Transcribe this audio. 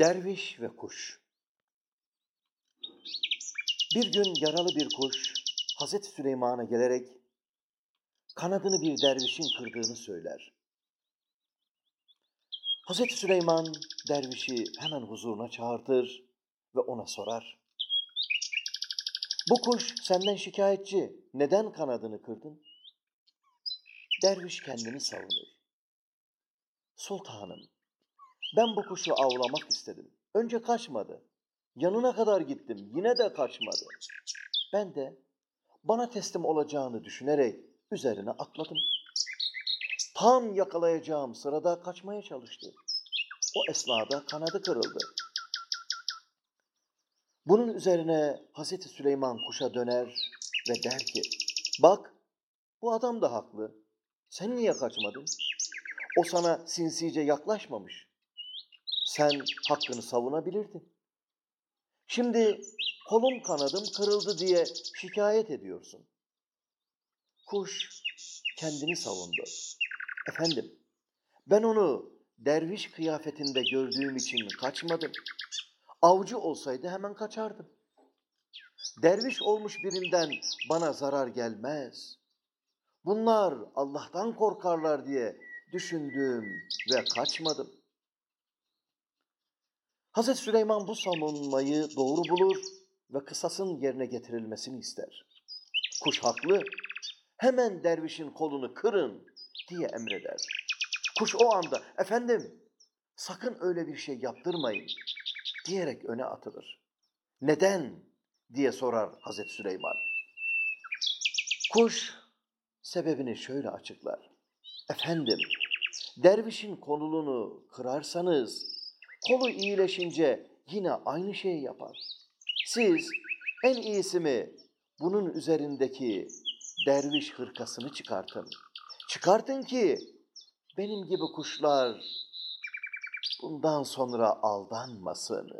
Derviş ve kuş. Bir gün yaralı bir kuş Hazreti Süleyman'a gelerek kanadını bir dervişin kırdığını söyler. Hazreti Süleyman dervişi hemen huzuruna çağırtır ve ona sorar. Bu kuş senden şikayetçi. Neden kanadını kırdın? Derviş kendini savunur. Sultanım, ben bu kuşu avlamak istedim. Önce kaçmadı. Yanına kadar gittim. Yine de kaçmadı. Ben de bana teslim olacağını düşünerek üzerine atladım. Tam yakalayacağım sırada kaçmaya çalıştı. O esnada kanadı kırıldı. Bunun üzerine Hazreti Süleyman kuşa döner ve der ki, bak bu adam da haklı. Sen niye kaçmadın? O sana sinsice yaklaşmamış. Sen hakkını savunabilirdin. Şimdi kolum kanadım kırıldı diye şikayet ediyorsun. Kuş kendini savundu. Efendim, ben onu derviş kıyafetinde gördüğüm için kaçmadım. Avcı olsaydı hemen kaçardım. Derviş olmuş birinden bana zarar gelmez. Bunlar Allah'tan korkarlar diye düşündüm ve kaçmadım. Hazreti Süleyman bu savunmayı doğru bulur ve kısasın yerine getirilmesini ister. Kuş haklı, hemen dervişin kolunu kırın diye emreder. Kuş o anda, efendim sakın öyle bir şey yaptırmayın diyerek öne atılır. Neden diye sorar Hazreti Süleyman. Kuş sebebini şöyle açıklar. Efendim, dervişin kolunu kırarsanız, kolu iyileşince yine aynı şeyi yapar. Siz en iyisi mi bunun üzerindeki derviş hırkasını çıkartın. Çıkartın ki benim gibi kuşlar bundan sonra aldanmasın.